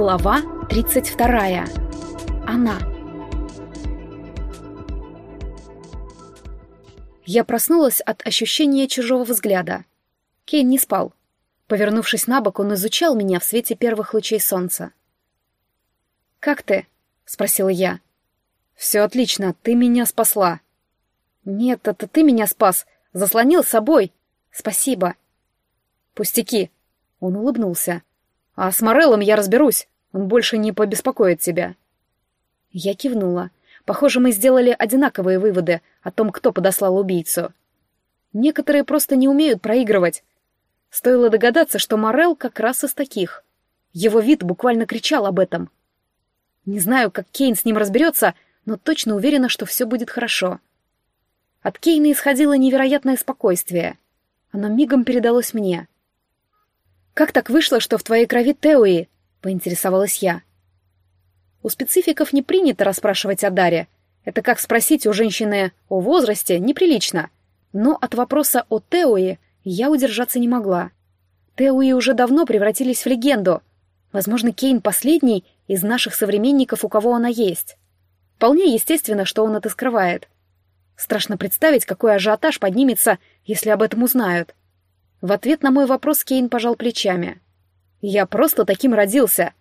Глава 32. Она. Я проснулась от ощущения чужого взгляда. Кейн не спал. Повернувшись на бок, он изучал меня в свете первых лучей солнца. «Как ты?» — спросила я. «Все отлично, ты меня спасла». «Нет, это ты меня спас. Заслонил собой. Спасибо». «Пустяки». Он улыбнулся. «А с Мореллом я разберусь. Он больше не побеспокоит тебя». Я кивнула. Похоже, мы сделали одинаковые выводы о том, кто подослал убийцу. Некоторые просто не умеют проигрывать. Стоило догадаться, что Морел как раз из таких. Его вид буквально кричал об этом. Не знаю, как Кейн с ним разберется, но точно уверена, что все будет хорошо. От Кейна исходило невероятное спокойствие. Оно мигом передалось мне. «Как так вышло, что в твоей крови Теуи?» — поинтересовалась я. У спецификов не принято расспрашивать о даре. Это как спросить у женщины о возрасте неприлично. Но от вопроса о Теуи я удержаться не могла. Теуи уже давно превратились в легенду. Возможно, Кейн последний из наших современников, у кого она есть. Вполне естественно, что он это скрывает. Страшно представить, какой ажиотаж поднимется, если об этом узнают. В ответ на мой вопрос Кейн пожал плечами. «Я просто таким родился.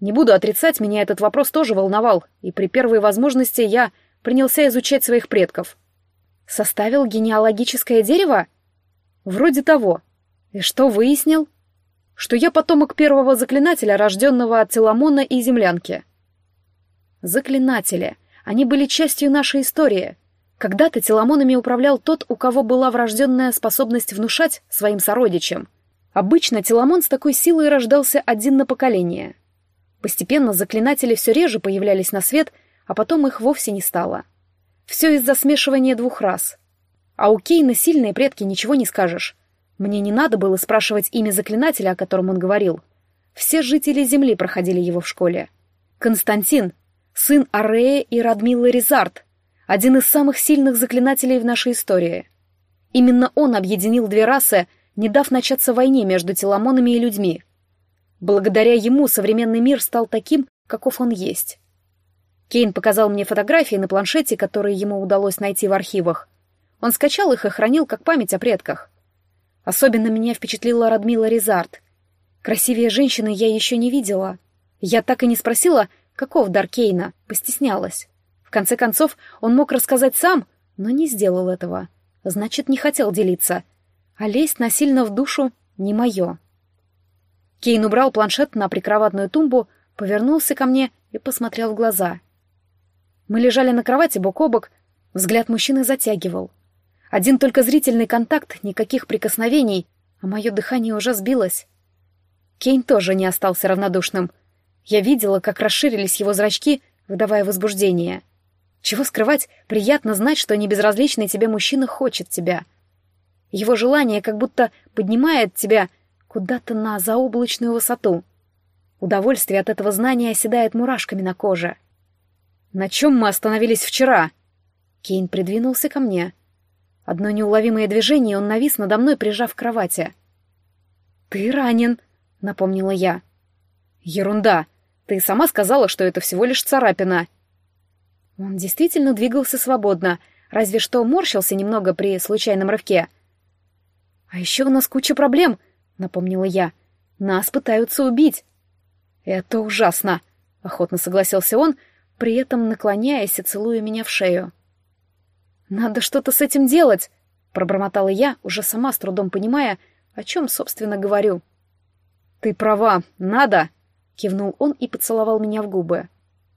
Не буду отрицать, меня этот вопрос тоже волновал, и при первой возможности я принялся изучать своих предков. Составил генеалогическое дерево? Вроде того. И что выяснил? Что я потомок первого заклинателя, рожденного от Теламона и землянки. Заклинатели. Они были частью нашей истории. Когда-то Теламонами управлял тот, у кого была врожденная способность внушать своим сородичам. Обычно Теламон с такой силой рождался один на поколение — Постепенно заклинатели все реже появлялись на свет, а потом их вовсе не стало. Все из-за смешивания двух рас. А у Кейна сильные предки ничего не скажешь. Мне не надо было спрашивать имя заклинателя, о котором он говорил. Все жители Земли проходили его в школе. Константин, сын Арея и Радмилы Ризард, один из самых сильных заклинателей в нашей истории. Именно он объединил две расы, не дав начаться войне между теламонами и людьми — Благодаря ему современный мир стал таким, каков он есть. Кейн показал мне фотографии на планшете, которые ему удалось найти в архивах. Он скачал их и хранил как память о предках. Особенно меня впечатлила Радмила Ризард. Красивее женщины я еще не видела. Я так и не спросила, каков дар Кейна, постеснялась. В конце концов, он мог рассказать сам, но не сделал этого. Значит, не хотел делиться. А лезть насильно в душу не мое. Кейн убрал планшет на прикроватную тумбу, повернулся ко мне и посмотрел в глаза. Мы лежали на кровати бок о бок, взгляд мужчины затягивал. Один только зрительный контакт, никаких прикосновений, а мое дыхание уже сбилось. Кейн тоже не остался равнодушным. Я видела, как расширились его зрачки, выдавая возбуждение. Чего скрывать, приятно знать, что небезразличный тебе мужчина хочет тебя. Его желание как будто поднимает тебя — куда-то на заоблачную высоту. Удовольствие от этого знания оседает мурашками на коже. «На чем мы остановились вчера?» Кейн придвинулся ко мне. Одно неуловимое движение, он навис надо мной, прижав к кровати. «Ты ранен», — напомнила я. «Ерунда. Ты сама сказала, что это всего лишь царапина». Он действительно двигался свободно, разве что морщился немного при случайном рывке. «А еще у нас куча проблем», напомнила я. «Нас пытаются убить!» «Это ужасно!» — охотно согласился он, при этом наклоняясь и целуя меня в шею. «Надо что-то с этим делать!» — пробормотала я, уже сама с трудом понимая, о чем, собственно, говорю. «Ты права, надо!» — кивнул он и поцеловал меня в губы.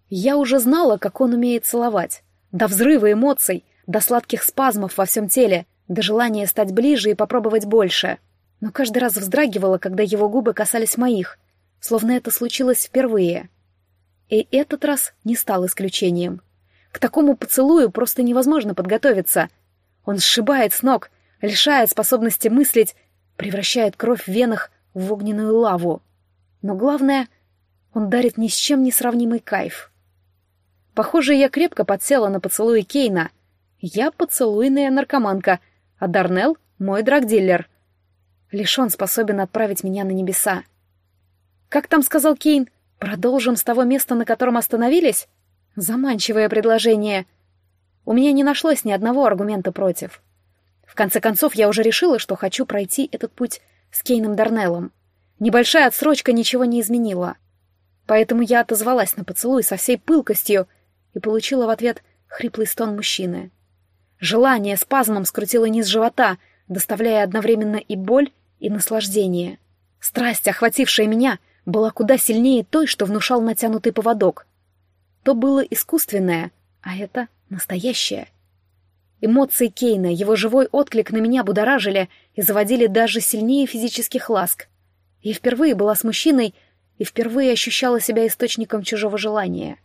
Я уже знала, как он умеет целовать. До взрыва эмоций, до сладких спазмов во всем теле, до желания стать ближе и попробовать больше — но каждый раз вздрагивала, когда его губы касались моих, словно это случилось впервые. И этот раз не стал исключением. К такому поцелую просто невозможно подготовиться. Он сшибает с ног, лишает способности мыслить, превращает кровь в венах в огненную лаву. Но главное, он дарит ни с чем не сравнимый кайф. Похоже, я крепко подсела на поцелуи Кейна. Я поцелуйная наркоманка, а Дарнелл — мой драгдиллер. Лишь он способен отправить меня на небеса. «Как там сказал Кейн? Продолжим с того места, на котором остановились? Заманчивое предложение. У меня не нашлось ни одного аргумента против. В конце концов, я уже решила, что хочу пройти этот путь с Кейном Дарнеллом. Небольшая отсрочка ничего не изменила. Поэтому я отозвалась на поцелуй со всей пылкостью и получила в ответ хриплый стон мужчины. Желание спазмом скрутило низ живота, доставляя одновременно и боль, и наслаждение. Страсть, охватившая меня, была куда сильнее той, что внушал натянутый поводок. То было искусственное, а это настоящее. Эмоции Кейна, его живой отклик на меня будоражили и заводили даже сильнее физических ласк. Я впервые была с мужчиной и впервые ощущала себя источником чужого желания.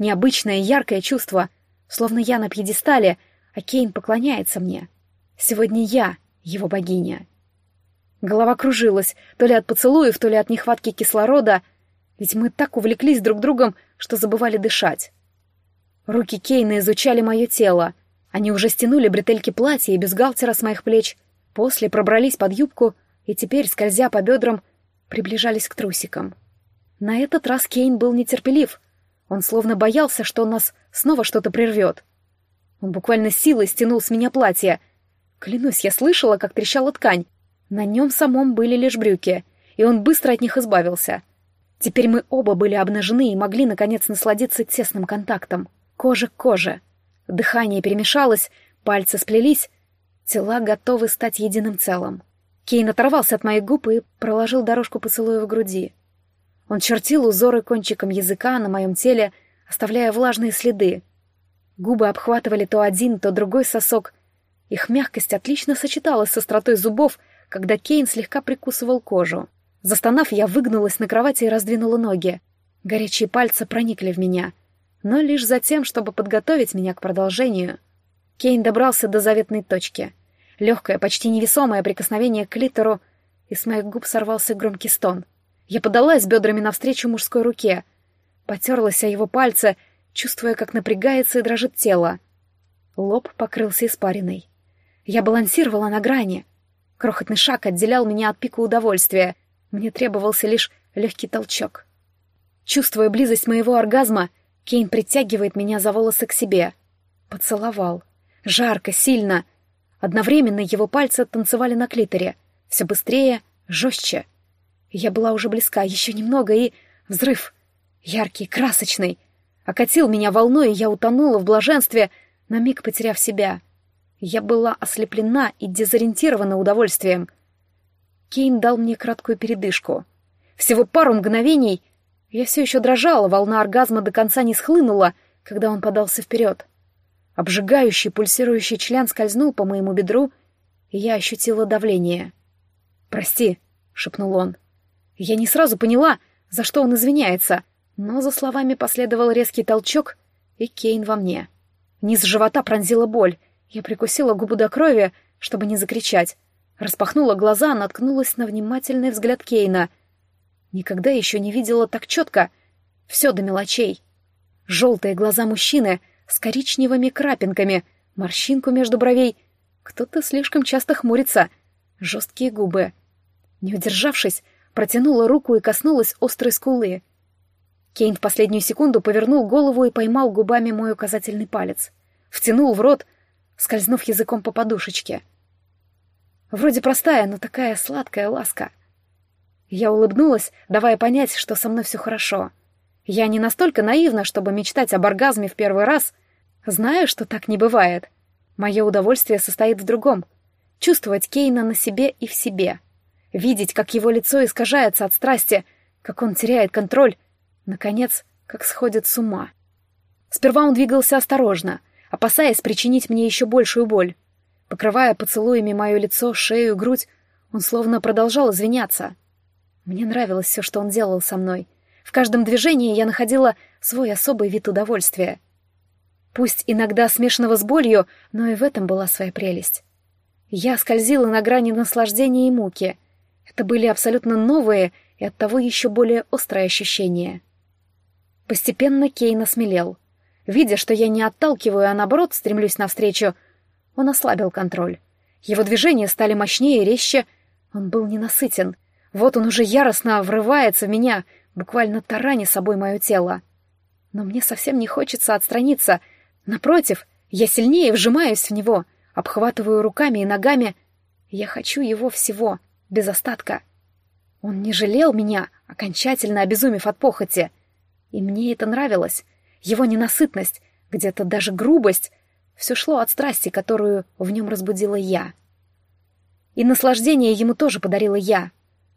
Необычное яркое чувство, словно я на пьедестале, а Кейн поклоняется мне. Сегодня я его богиня. Голова кружилась, то ли от поцелуев, то ли от нехватки кислорода, ведь мы так увлеклись друг другом, что забывали дышать. Руки Кейна изучали мое тело. Они уже стянули бретельки платья и бюстгальтера с моих плеч, после пробрались под юбку и теперь, скользя по бедрам, приближались к трусикам. На этот раз Кейн был нетерпелив. Он словно боялся, что нас снова что-то прервет. Он буквально силой стянул с меня платье. Клянусь, я слышала, как трещала ткань. На нем самом были лишь брюки, и он быстро от них избавился. Теперь мы оба были обнажены и могли, наконец, насладиться тесным контактом. Кожа к коже. Дыхание перемешалось, пальцы сплелись. Тела готовы стать единым целым. Кейн оторвался от моих губ и проложил дорожку поцелуя в груди. Он чертил узоры кончиком языка на моем теле, оставляя влажные следы. Губы обхватывали то один, то другой сосок. Их мягкость отлично сочеталась с остротой зубов, когда Кейн слегка прикусывал кожу. Застонав, я выгнулась на кровати и раздвинула ноги. Горячие пальцы проникли в меня, но лишь за тем, чтобы подготовить меня к продолжению. Кейн добрался до заветной точки — Легкое, почти невесомое прикосновение к литеру, и с моих губ сорвался громкий стон. Я подалась бедрами навстречу мужской руке, потерлась о его пальцы, чувствуя, как напрягается и дрожит тело. Лоб покрылся испариной. Я балансировала на грани. Крохотный шаг отделял меня от пика удовольствия. Мне требовался лишь легкий толчок. Чувствуя близость моего оргазма, Кейн притягивает меня за волосы к себе. Поцеловал. Жарко, сильно, Одновременно его пальцы танцевали на клиторе. Все быстрее, жестче. Я была уже близка, еще немного, и... Взрыв. Яркий, красочный. Окатил меня волной, и я утонула в блаженстве, на миг потеряв себя. Я была ослеплена и дезориентирована удовольствием. Кейн дал мне краткую передышку. Всего пару мгновений я все еще дрожала, волна оргазма до конца не схлынула, когда он подался вперед. Обжигающий, пульсирующий член скользнул по моему бедру, и я ощутила давление. «Прости», — шепнул он. Я не сразу поняла, за что он извиняется, но за словами последовал резкий толчок, и Кейн во мне. Низ живота пронзила боль. Я прикусила губу до крови, чтобы не закричать. Распахнула глаза, наткнулась на внимательный взгляд Кейна. Никогда еще не видела так четко. Все до мелочей. Желтые глаза мужчины — с коричневыми крапинками, морщинку между бровей. Кто-то слишком часто хмурится. Жесткие губы. Не удержавшись, протянула руку и коснулась острой скулы. Кейн в последнюю секунду повернул голову и поймал губами мой указательный палец. Втянул в рот, скользнув языком по подушечке. Вроде простая, но такая сладкая ласка. Я улыбнулась, давая понять, что со мной все хорошо. Я не настолько наивна, чтобы мечтать об оргазме в первый раз, Знаю, что так не бывает. Мое удовольствие состоит в другом. Чувствовать Кейна на себе и в себе. Видеть, как его лицо искажается от страсти, как он теряет контроль. Наконец, как сходит с ума. Сперва он двигался осторожно, опасаясь причинить мне еще большую боль. Покрывая поцелуями мое лицо, шею, грудь, он словно продолжал извиняться. Мне нравилось все, что он делал со мной. В каждом движении я находила свой особый вид удовольствия — Пусть иногда смешанного с болью, но и в этом была своя прелесть. Я скользила на грани наслаждения и муки. Это были абсолютно новые и оттого еще более острые ощущения. Постепенно Кейн осмелел. Видя, что я не отталкиваю, а наоборот стремлюсь навстречу, он ослабил контроль. Его движения стали мощнее и резче. Он был ненасытен. Вот он уже яростно врывается в меня, буквально тараня собой мое тело. Но мне совсем не хочется отстраниться. Напротив, я сильнее вжимаюсь в него, обхватываю руками и ногами. Я хочу его всего, без остатка. Он не жалел меня, окончательно обезумев от похоти. И мне это нравилось. Его ненасытность, где-то даже грубость. Все шло от страсти, которую в нем разбудила я. И наслаждение ему тоже подарила я.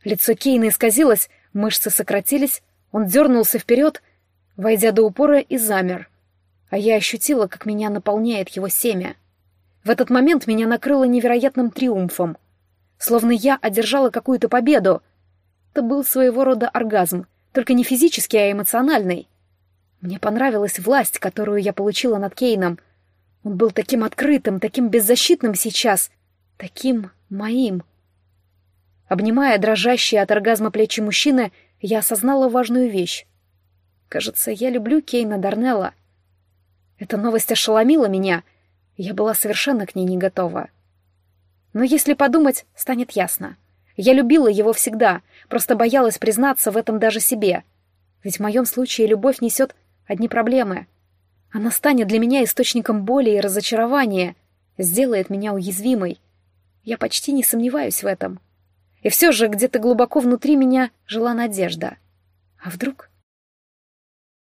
Лицо Кейна исказилось, мышцы сократились, он дернулся вперед, войдя до упора и замер. А я ощутила, как меня наполняет его семя. В этот момент меня накрыло невероятным триумфом. Словно я одержала какую-то победу. Это был своего рода оргазм, только не физический, а эмоциональный. Мне понравилась власть, которую я получила над Кейном. Он был таким открытым, таким беззащитным сейчас, таким моим. Обнимая дрожащие от оргазма плечи мужчины, я осознала важную вещь. Кажется, я люблю Кейна Дарнелла. Эта новость ошеломила меня. Я была совершенно к ней не готова. Но если подумать, станет ясно. Я любила его всегда, просто боялась признаться в этом даже себе. Ведь в моем случае любовь несет одни проблемы. Она станет для меня источником боли и разочарования, сделает меня уязвимой. Я почти не сомневаюсь в этом. И все же где-то глубоко внутри меня жила надежда. А вдруг